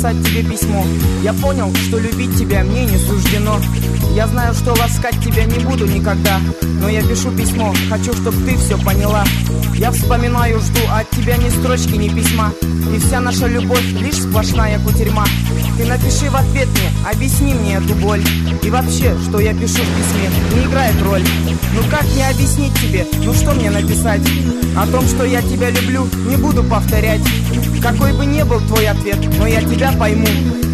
Написать тебе письмо. Я понял, что любить тебя мне не суждено. Я знаю, что ласкать тебя не буду никогда Но я пишу письмо, хочу, чтобы ты все поняла. Я вспоминаю, жду от тебя ни строчки, ни письма И вся наша любовь лишь сплошная кутерьма. Ты напиши в ответ мне, объясни мне эту боль. И вообще, что я пишу в письме, не играет роль. Ну как мне объяснить тебе, ну что мне написать? О том, что я тебя люблю, не буду повторять. Какой бы ни был твой ответ, но я тебя пойму.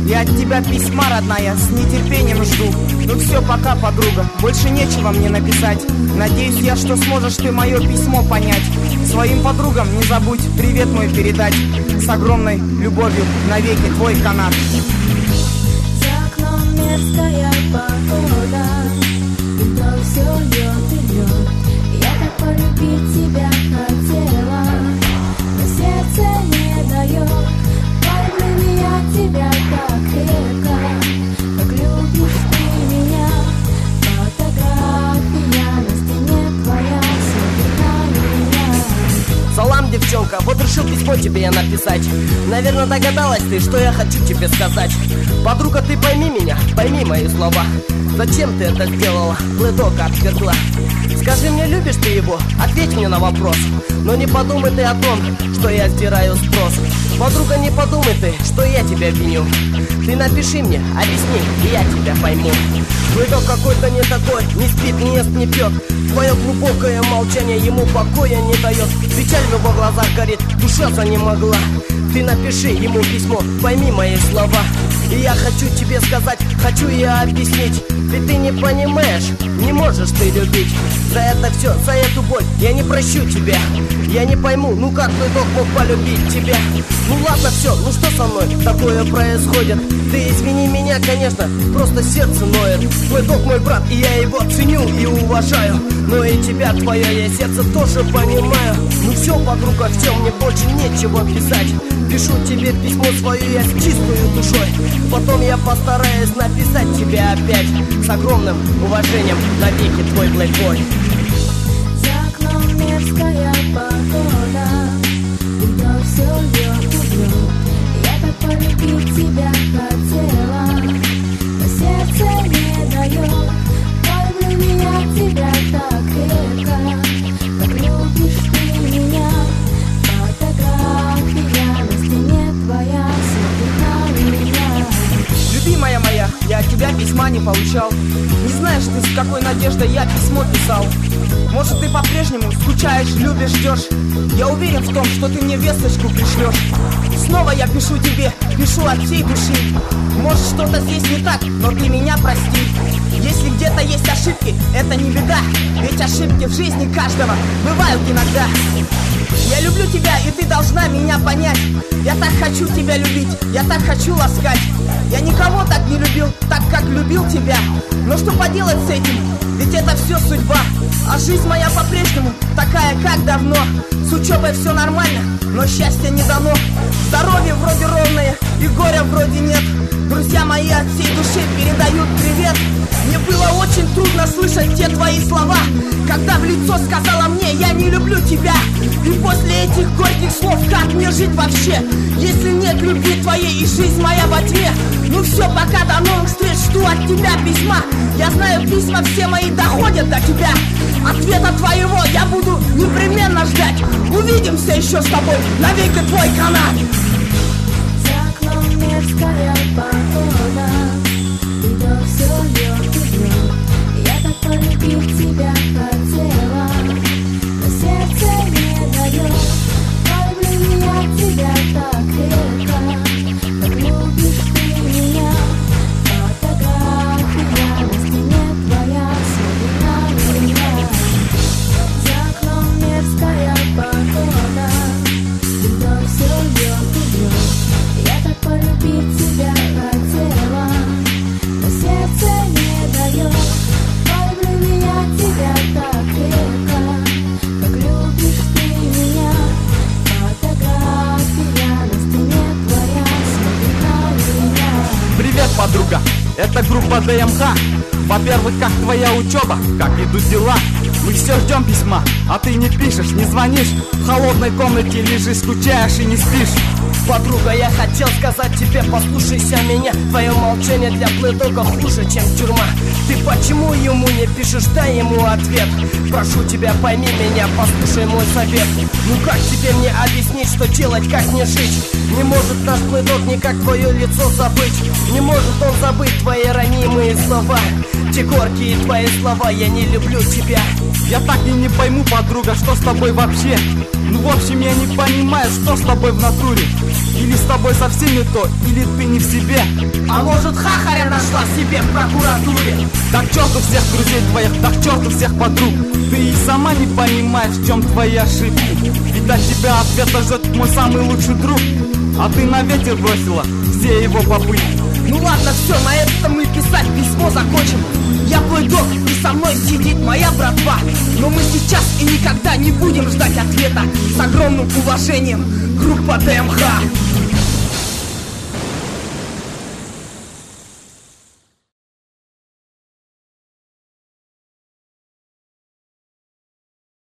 Я от тебя письма, родная, с нетерпением жду. Ну все, пока, подруга, больше нечего мне написать. Надеюсь я, что сможешь ты мое письмо понять. Своим подругам не забудь привет мой передать. С огромной любовью навеки твой канат. За окном погода все льет и льет Я так полюбить тебя Девчонка, вот решил письмо тебе я написать. Наверное, догадалась ты, что я хочу тебе сказать. Подруга, ты пойми меня, пойми мои слова. Зачем ты это сделала, плыток отвергла. Скажи мне, любишь ты его? Ответь мне на вопрос. Но не подумай ты о том, что я сдираю спрос. Подруга, не подумай ты, что я тебя виню. Ты напиши мне, объясни, и я тебя пойму Плыток какой-то не такой, не спит, не ест, не пьет. Твое глубокое молчание ему покоя не дает. Печаль в его глазах горит, душа за не могла. Ты напиши ему письмо, пойми мои слова. И я хочу тебе сказать, хочу я объяснить. Ведь ты не понимаешь, не можешь ты любить. За это все, за эту боль я не прощу тебя Я не пойму, ну как плыток мог полюбить тебя? Ну ладно все, ну что со мной? Такое происходит. Ты извини меня, конечно, просто сердце ноет. Плыток мой брат, и я его ценю и уважаю. Но и тебя, твое я сердце тоже понимаю. Ну все, подруга, все, мне больше нечего писать. Пишу тебе письмо свое я с чистою душой. Потом я постараюсь написать тебе опять С огромным уважением навеки твой плейбой. За окном письма не получал. Не знаешь ты, с какой надеждой я письмо писал. Может ты по-прежнему скучаешь, любишь, ждешь. Я уверен в том, что ты мне весточку пришлешь. Снова я пишу тебе, пишу от всей души. Может что-то здесь не так, но ты меня прости. Если где-то есть ошибки, это не беда. Ведь ошибки в жизни каждого бывают иногда я люблю тебя, и ты должна меня понять. Я так хочу тебя любить, я так хочу ласкать. Я никого так не любил, так как любил тебя. Но что поделать с этим, ведь это все судьба. А жизнь моя по-прежнему такая, как давно. С учебой все нормально, но счастья не дано. Здоровье вроде ровное, и горя вроде нет. Друзья мои от всей души передают привет. Мне было очень трудно слышать те твои слова Когда в лицо сказала мне, я не люблю тебя И после этих горьких слов, как мне жить вообще Если нет любви твоей и жизнь моя во тьме? Ну все, пока до новых встреч, жду от тебя письма. Я знаю, письма все мои доходят до тебя. Ответа твоего я буду непременно ждать. Увидимся еще с тобой, навеки твой канат твоя Группа ДМХ. Во-первых, как твоя учеба, как идут дела? Мы все ждем письма, а ты не пишешь, не звонишь. В холодной комнате лежишь, скучаешь и не спишь. Подруга, я хотел сказать тебе, послушайся меня. Твое молчание для плытока хуже, чем тюрьма. Ты почему ему не пишешь, дай ему ответ. Прошу тебя, пойми меня, послушай мой совет. Ну как тебе мне объяснить, что делать, как мне жить? Не может наш плыток никак твое лицо забыть. Не может он забыть твои ранимые слова. Те горькие твои слова, я не люблю тебя. Я так и не пойму, подруга, что с тобой вообще? Ну в общем, я не понимаю, что с тобой в натуре. Или с тобой совсем не то, или ты не в себе. А может хахаря нашла себе в прокуратуре? Так черту всех друзей твоих, так черту всех подруг. Ты и сама не понимаешь, в чем твои ошибки. Ведь от тебя ответа ждет мой самый лучший друг. А ты на ветер бросила все его попытки Ну ладно, все, на этом мы писать письмо закончим. Я твой док, и со мной сидит моя братва. Но мы сейчас и никогда не будем ждать ответа. С огромным уважением, группа ДМХ